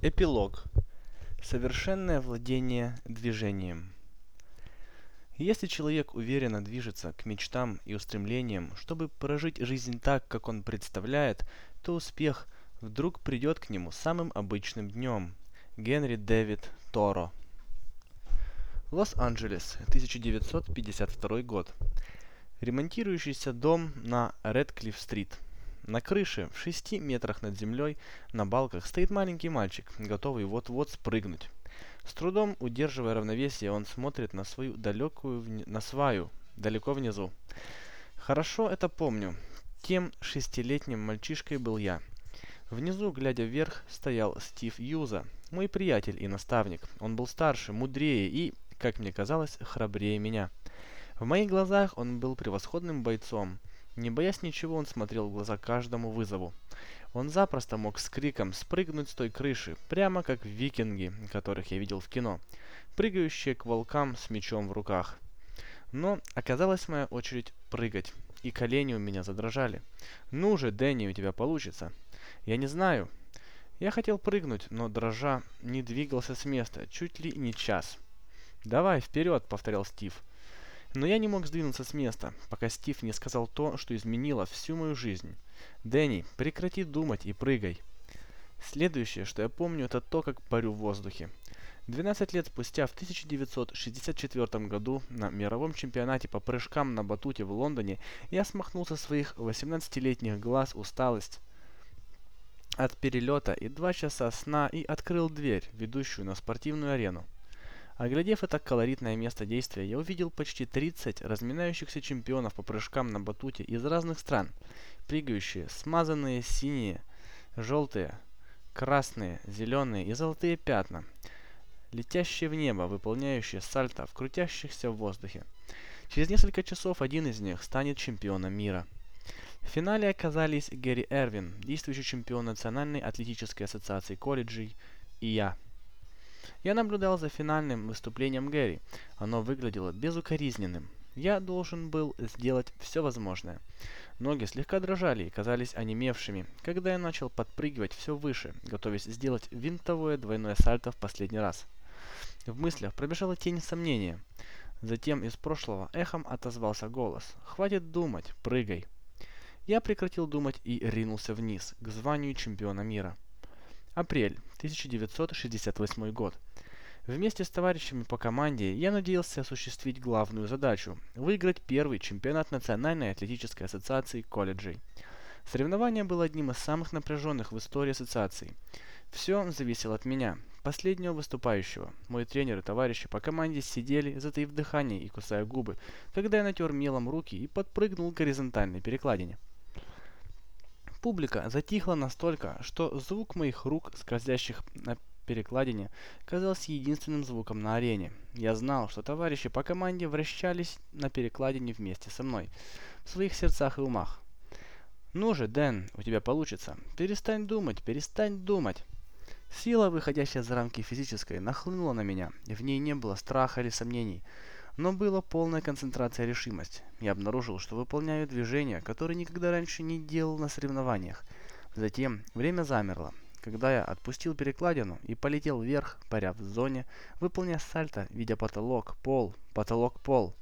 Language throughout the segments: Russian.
Эпилог. Совершенное владение движением. Если человек уверенно движется к мечтам и устремлениям, чтобы прожить жизнь так, как он представляет, то успех вдруг придет к нему самым обычным днем. Генри Дэвид Торо. Лос-Анджелес, 1952 год. Ремонтирующийся дом на Редклифф-стрит. На крыше, в шести метрах над землей, на балках, стоит маленький мальчик, готовый вот-вот спрыгнуть. С трудом удерживая равновесие, он смотрит на свою далекую, вни... на сваю, далеко внизу. Хорошо это помню. Тем шестилетним мальчишкой был я. Внизу, глядя вверх, стоял Стив Юза, мой приятель и наставник. Он был старше, мудрее и, как мне казалось, храбрее меня. В моих глазах он был превосходным бойцом. Не боясь ничего, он смотрел в глаза каждому вызову. Он запросто мог с криком спрыгнуть с той крыши, прямо как викинги, которых я видел в кино, прыгающие к волкам с мечом в руках. Но оказалась моя очередь прыгать, и колени у меня задрожали. «Ну же, Дэнни, у тебя получится!» «Я не знаю». Я хотел прыгнуть, но дрожа не двигался с места, чуть ли не час. «Давай, вперед!» — повторял Стив. Но я не мог сдвинуться с места, пока Стив не сказал то, что изменило всю мою жизнь. «Дэнни, прекрати думать и прыгай». Следующее, что я помню, это то, как парю в воздухе. 12 лет спустя, в 1964 году, на мировом чемпионате по прыжкам на батуте в Лондоне, я смахнул со своих 18-летних глаз усталость от перелета и два часа сна и открыл дверь, ведущую на спортивную арену. Оглядев это колоритное место действия, я увидел почти 30 разминающихся чемпионов по прыжкам на батуте из разных стран, прыгающие, смазанные синие, желтые, красные, зеленые и золотые пятна, летящие в небо, выполняющие сальто в крутящихся в воздухе. Через несколько часов один из них станет чемпионом мира. В финале оказались Гэри Эрвин, действующий чемпион Национальной атлетической ассоциации колледжей, и я. Я наблюдал за финальным выступлением Гэри. Оно выглядело безукоризненным. Я должен был сделать все возможное. Ноги слегка дрожали и казались онемевшими, когда я начал подпрыгивать все выше, готовясь сделать винтовое двойное сальто в последний раз. В мыслях пробежала тень сомнения. Затем из прошлого эхом отозвался голос. «Хватит думать, прыгай!» Я прекратил думать и ринулся вниз, к званию чемпиона мира. Апрель 1968 год. Вместе с товарищами по команде я надеялся осуществить главную задачу – выиграть первый чемпионат Национальной атлетической ассоциации колледжей. Соревнование было одним из самых напряженных в истории ассоциации. Все зависело от меня, последнего выступающего. Мой тренер и товарищи по команде сидели, затаив дыхание и кусая губы, когда я натер мелом руки и подпрыгнул к горизонтальной перекладине. Публика затихла настолько, что звук моих рук, скользящих перекладине, казался единственным звуком на арене. Я знал, что товарищи по команде вращались на перекладине вместе со мной, в своих сердцах и умах. «Ну же, Дэн, у тебя получится. Перестань думать, перестань думать!» Сила, выходящая за рамки физической, нахлынула на меня, и в ней не было страха или сомнений но была полная концентрация и решимость. Я обнаружил, что выполняю движения, которые никогда раньше не делал на соревнованиях. Затем время замерло, когда я отпустил перекладину и полетел вверх, паря в зоне, выполняя сальто, видя потолок, пол, потолок, пол.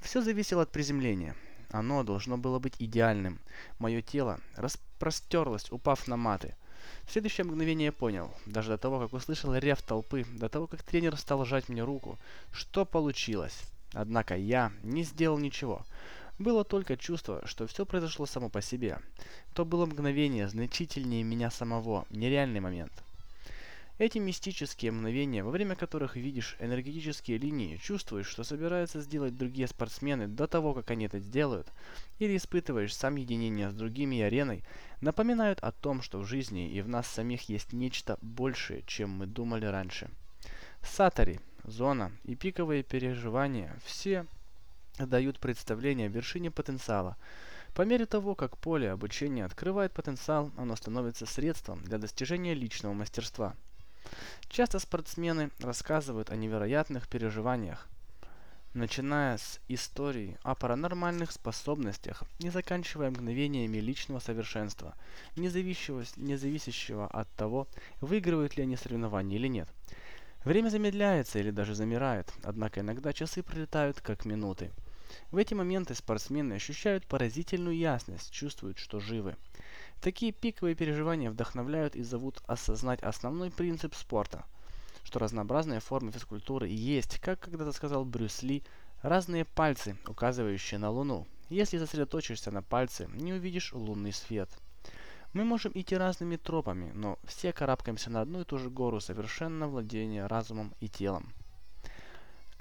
Все зависело от приземления. Оно должно было быть идеальным. Мое тело распростерлось, упав на маты. В следующее мгновение я понял, даже до того, как услышал рев толпы, до того, как тренер стал сжать мне руку, что получилось. Однако я не сделал ничего. Было только чувство, что все произошло само по себе. То было мгновение значительнее меня самого, нереальный момент. Эти мистические мгновения, во время которых видишь энергетические линии, чувствуешь, что собираются сделать другие спортсмены до того, как они это сделают, или испытываешь сам единение с другими и ареной, напоминают о том, что в жизни и в нас самих есть нечто большее, чем мы думали раньше. Сатори, зона и пиковые переживания все дают представление о вершине потенциала. По мере того, как поле обучения открывает потенциал, оно становится средством для достижения личного мастерства. Часто спортсмены рассказывают о невероятных переживаниях, начиная с истории о паранормальных способностях и заканчивая мгновениями личного совершенства, не не зависящего от того, выигрывают ли они соревнования или нет. Время замедляется или даже замирает, однако иногда часы пролетают как минуты. В эти моменты спортсмены ощущают поразительную ясность, чувствуют, что живы. Такие пиковые переживания вдохновляют и зовут осознать основной принцип спорта – что разнообразные формы физкультуры есть, как когда-то сказал Брюс Ли, разные пальцы, указывающие на Луну. Если сосредоточишься на пальце, не увидишь лунный свет. Мы можем идти разными тропами, но все карабкаемся на одну и ту же гору совершенно владения разумом и телом.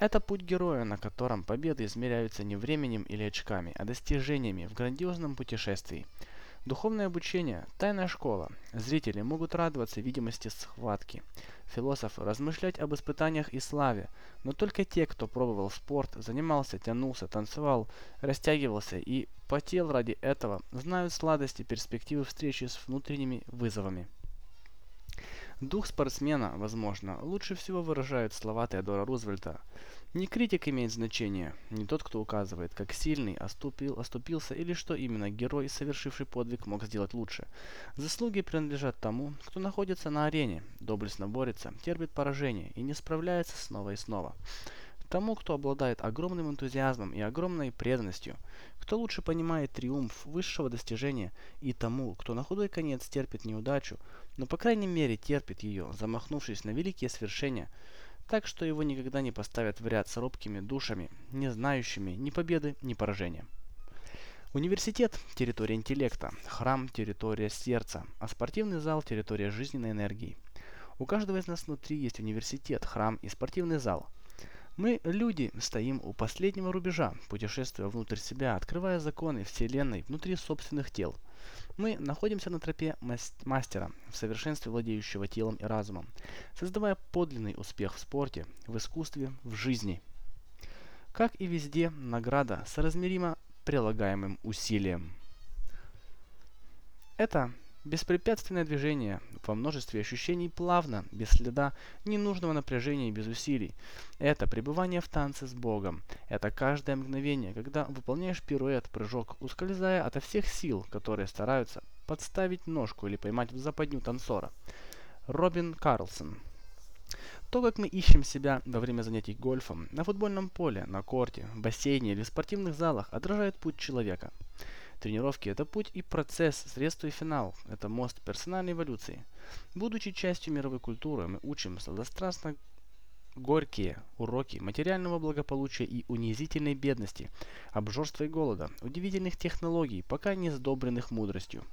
Это путь героя, на котором победы измеряются не временем или очками, а достижениями в грандиозном путешествии – Духовное обучение – тайная школа. Зрители могут радоваться видимости схватки. Философы – размышлять об испытаниях и славе. Но только те, кто пробовал спорт, занимался, тянулся, танцевал, растягивался и потел ради этого, знают сладости перспективы встречи с внутренними вызовами. Дух спортсмена, возможно, лучше всего выражает слова Теодора Рузвельта – не критик имеет значение, не тот, кто указывает, как сильный оступил, оступился или что именно герой, совершивший подвиг, мог сделать лучше. Заслуги принадлежат тому, кто находится на арене, доблестно борется, терпит поражение и не справляется снова и снова. Тому, кто обладает огромным энтузиазмом и огромной преданностью, кто лучше понимает триумф высшего достижения, и тому, кто на худой конец терпит неудачу, но по крайней мере терпит ее, замахнувшись на великие свершения – так что его никогда не поставят в ряд с робкими душами, не знающими ни победы, ни поражения. Университет – территория интеллекта, храм – территория сердца, а спортивный зал – территория жизненной энергии. У каждого из нас внутри есть университет, храм и спортивный зал. Мы, люди, стоим у последнего рубежа, путешествуя внутрь себя, открывая законы Вселенной внутри собственных тел – мы находимся на тропе мастера, в совершенстве владеющего телом и разумом, создавая подлинный успех в спорте, в искусстве, в жизни. Как и везде, награда соразмерима прилагаемым усилиям. Это Беспрепятственное движение во множестве ощущений плавно, без следа, ненужного напряжения и без усилий. Это пребывание в танце с Богом. Это каждое мгновение, когда выполняешь пируэт, прыжок, ускользая ото всех сил, которые стараются подставить ножку или поймать в западню танцора. Робин Карлсон то, как мы ищем себя во время занятий гольфом, на футбольном поле, на корте, в бассейне или в спортивных залах, отражает путь человека. Тренировки – это путь и процесс, средство и финал. Это мост персональной эволюции. Будучи частью мировой культуры, мы учим сладострастно горькие уроки материального благополучия и унизительной бедности, обжорства и голода, удивительных технологий, пока не сдобренных мудростью.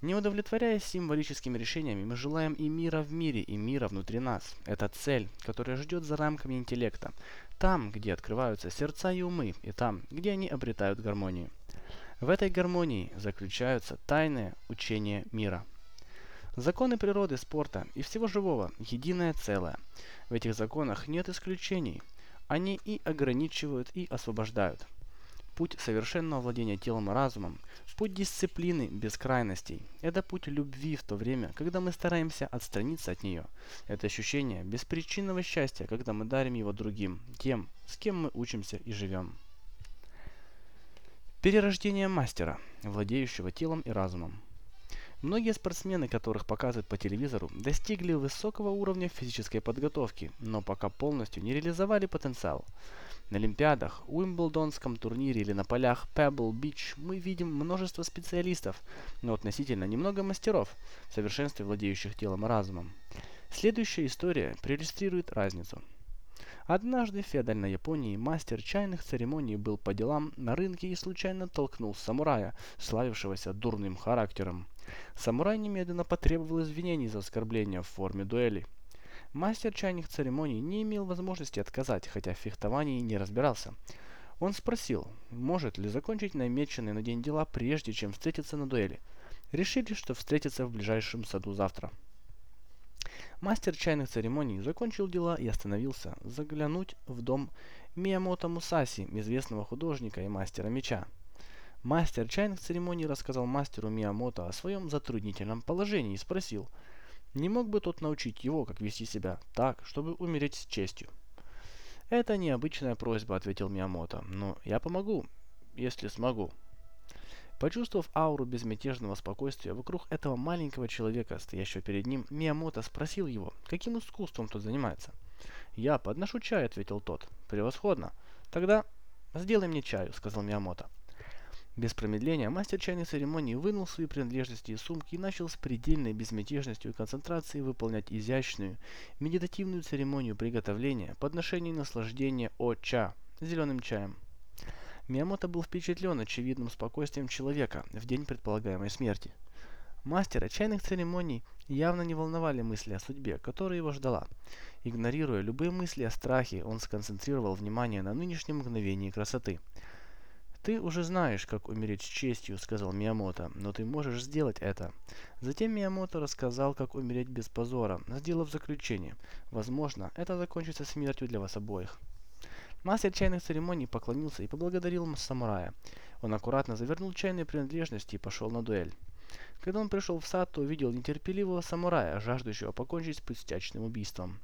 Не удовлетворяясь символическими решениями, мы желаем и мира в мире, и мира внутри нас. Это цель, которая ждет за рамками интеллекта. Там, где открываются сердца и умы, и там, где они обретают гармонию. В этой гармонии заключаются тайные учения мира. Законы природы, спорта и всего живого – единое целое. В этих законах нет исключений. Они и ограничивают, и освобождают. Путь совершенного владения телом и разумом, путь дисциплины без крайностей – это путь любви в то время, когда мы стараемся отстраниться от нее. Это ощущение беспричинного счастья, когда мы дарим его другим, тем, с кем мы учимся и живем. Перерождение мастера, владеющего телом и разумом. Многие спортсмены, которых показывают по телевизору, достигли высокого уровня физической подготовки, но пока полностью не реализовали потенциал. На Олимпиадах, Уимблдонском турнире или на полях Pebble Beach мы видим множество специалистов, но относительно немного мастеров, в совершенстве владеющих телом и разумом. Следующая история проиллюстрирует разницу. Однажды в феодальной Японии мастер чайных церемоний был по делам на рынке и случайно толкнул самурая, славившегося дурным характером. Самурай немедленно потребовал извинений за оскорбление в форме дуэли. Мастер чайных церемоний не имел возможности отказать, хотя в фехтовании не разбирался. Он спросил, может ли закончить намеченные на день дела, прежде чем встретиться на дуэли. Решили, что встретятся в ближайшем саду завтра. Мастер чайных церемоний закончил дела и остановился заглянуть в дом Миямото Мусаси, известного художника и мастера меча. Мастер чайных церемоний рассказал мастеру Миямото о своем затруднительном положении и спросил, не мог бы тот научить его, как вести себя так, чтобы умереть с честью. «Это необычная просьба», — ответил Миямото. «Но я помогу, если смогу». Почувствовав ауру безмятежного спокойствия вокруг этого маленького человека, стоящего перед ним, Миямото спросил его, каким искусством тот занимается. «Я подношу чай», — ответил тот. «Превосходно. Тогда сделай мне чаю», — сказал Миямото. Без промедления мастер чайной церемонии вынул свои принадлежности из сумки и начал с предельной безмятежностью и концентрацией выполнять изящную, медитативную церемонию приготовления, подношения и наслаждения о-ча, зеленым чаем. Миямото был впечатлен очевидным спокойствием человека в день предполагаемой смерти. Мастера чайных церемоний явно не волновали мысли о судьбе, которая его ждала. Игнорируя любые мысли о страхе, он сконцентрировал внимание на нынешнем мгновении красоты – «Ты уже знаешь, как умереть с честью», — сказал Миямото, — «но ты можешь сделать это». Затем Миямото рассказал, как умереть без позора, сделав заключение. «Возможно, это закончится смертью для вас обоих». Мастер чайных церемоний поклонился и поблагодарил самурая. Он аккуратно завернул чайные принадлежности и пошел на дуэль. Когда он пришел в сад, то увидел нетерпеливого самурая, жаждущего покончить с пустячным убийством.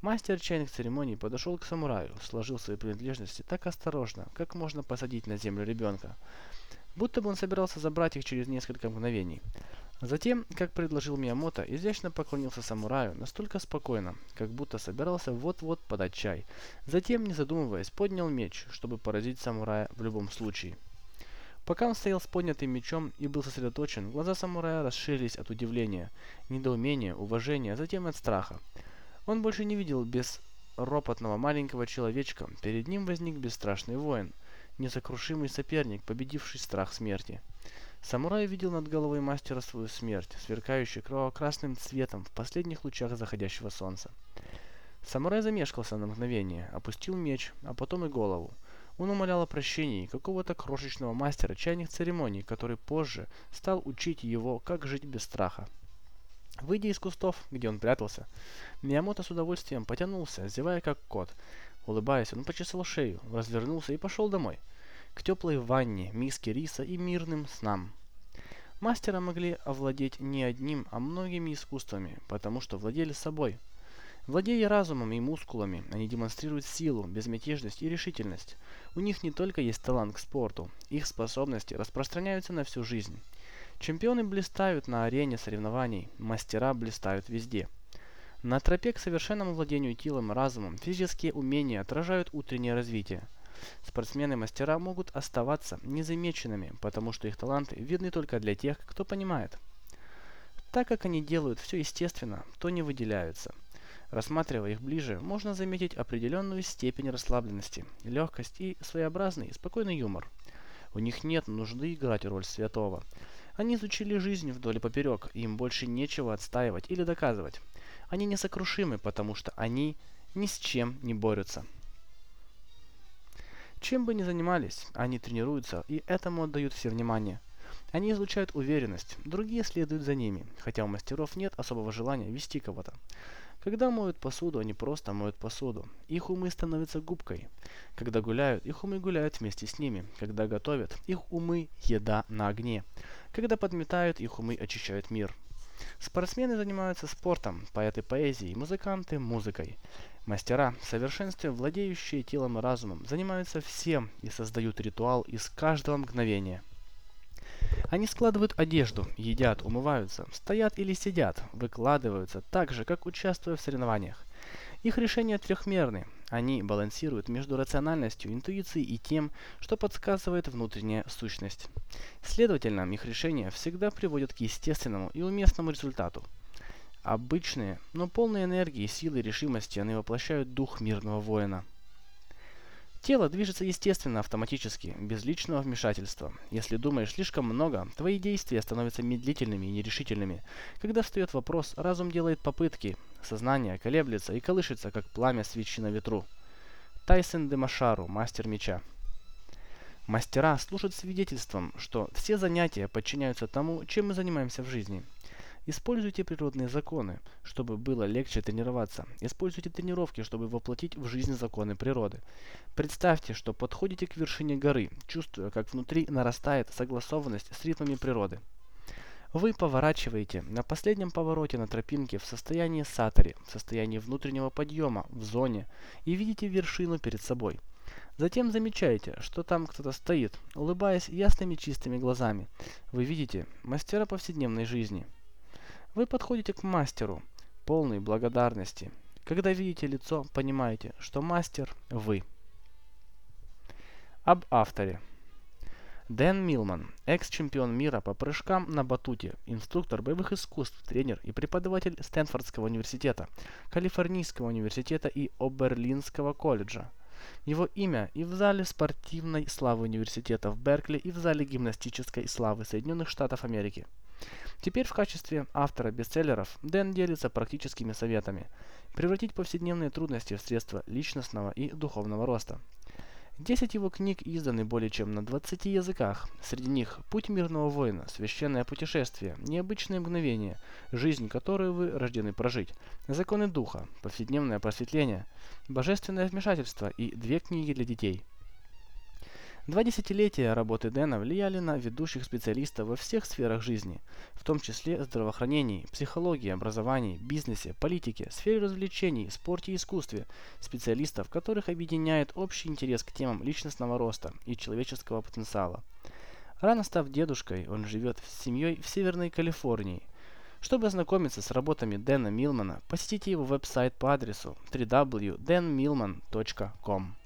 Мастер чайных церемоний подошел к самураю, сложил свои принадлежности так осторожно, как можно посадить на землю ребенка, будто бы он собирался забрать их через несколько мгновений. Затем, как предложил Миямото, изящно поклонился самураю настолько спокойно, как будто собирался вот-вот подать чай. Затем, не задумываясь, поднял меч, чтобы поразить самурая в любом случае. Пока он стоял с поднятым мечом и был сосредоточен, глаза самурая расширились от удивления, недоумения, уважения, а затем от страха. Он больше не видел безропотного маленького человечка. Перед ним возник бесстрашный воин, несокрушимый соперник, победивший страх смерти. Самурай видел над головой мастера свою смерть, сверкающую кроваво-красным цветом в последних лучах заходящего солнца. Самурай замешкался на мгновение, опустил меч, а потом и голову. Он умолял о прощении какого-то крошечного мастера чайных церемоний, который позже стал учить его, как жить без страха. Выйдя из кустов, где он прятался, Миямото с удовольствием потянулся, зевая как кот. Улыбаясь, он почесал шею, развернулся и пошел домой. К теплой ванне, миске риса и мирным снам. Мастера могли овладеть не одним, а многими искусствами, потому что владели собой. Владея разумом и мускулами, они демонстрируют силу, безмятежность и решительность. У них не только есть талант к спорту, их способности распространяются на всю жизнь. Чемпионы блистают на арене соревнований, мастера блистают везде. На тропе к совершенному владению телом и разумом физические умения отражают утреннее развитие. Спортсмены-мастера могут оставаться незамеченными, потому что их таланты видны только для тех, кто понимает. Так как они делают все естественно, то не выделяются. Рассматривая их ближе, можно заметить определенную степень расслабленности, легкость и своеобразный, спокойный юмор. У них нет нужды играть роль святого. Они изучили жизнь вдоль и поперек, и им больше нечего отстаивать или доказывать. Они несокрушимы, потому что они ни с чем не борются. Чем бы ни занимались, они тренируются и этому отдают все внимание. Они излучают уверенность, другие следуют за ними, хотя у мастеров нет особого желания вести кого-то. Когда моют посуду, они просто моют посуду. Их умы становятся губкой. Когда гуляют, их умы гуляют вместе с ними. Когда готовят, их умы – еда на огне. Когда подметают, их умы очищают мир. Спортсмены занимаются спортом, поэты поэзией, музыканты – музыкой. Мастера, в совершенстве владеющие телом и разумом, занимаются всем и создают ритуал из каждого мгновения. Они складывают одежду, едят, умываются, стоят или сидят, выкладываются так же, как участвуя в соревнованиях. Их решения трехмерны. Они балансируют между рациональностью, интуицией и тем, что подсказывает внутренняя сущность. Следовательно, их решения всегда приводят к естественному и уместному результату. Обычные, но полные энергии, силы решимости они воплощают дух мирного воина. Тело движется естественно, автоматически, без личного вмешательства. Если думаешь слишком много, твои действия становятся медлительными и нерешительными. Когда встает вопрос, разум делает попытки. Сознание колеблется и колышется, как пламя свечи на ветру. Тайсон де Машару, мастер меча. Мастера служат свидетельством, что все занятия подчиняются тому, чем мы занимаемся в жизни. Используйте природные законы, чтобы было легче тренироваться. Используйте тренировки, чтобы воплотить в жизнь законы природы. Представьте, что подходите к вершине горы, чувствуя, как внутри нарастает согласованность с ритмами природы. Вы поворачиваете на последнем повороте на тропинке в состоянии сатори, в состоянии внутреннего подъема, в зоне, и видите вершину перед собой. Затем замечаете, что там кто-то стоит, улыбаясь ясными чистыми глазами. Вы видите мастера повседневной жизни. Вы подходите к мастеру, полной благодарности. Когда видите лицо, понимаете, что мастер – вы. Об авторе. Дэн Милман, экс-чемпион мира по прыжкам на батуте, инструктор боевых искусств, тренер и преподаватель Стэнфордского университета, Калифорнийского университета и Оберлинского колледжа. Его имя и в зале спортивной славы университета в Беркли, и в зале гимнастической славы Соединенных Штатов Америки. Теперь в качестве автора бестселлеров Дэн делится практическими советами превратить повседневные трудности в средства личностного и духовного роста. Десять его книг изданы более чем на 20 языках. Среди них «Путь мирного воина», «Священное путешествие», «Необычные мгновения», «Жизнь, которую вы рождены прожить», «Законы духа», «Повседневное просветление», «Божественное вмешательство» и две книги для детей – Два десятилетия работы Дэна влияли на ведущих специалистов во всех сферах жизни, в том числе здравоохранении, психологии, образовании, бизнесе, политике, сфере развлечений, спорте и искусстве, специалистов, которых объединяет общий интерес к темам личностного роста и человеческого потенциала. Рано став дедушкой, он живет с семьей в Северной Калифорнии. Чтобы ознакомиться с работами Дэна Милмана, посетите его веб-сайт по адресу www.danmilman.com.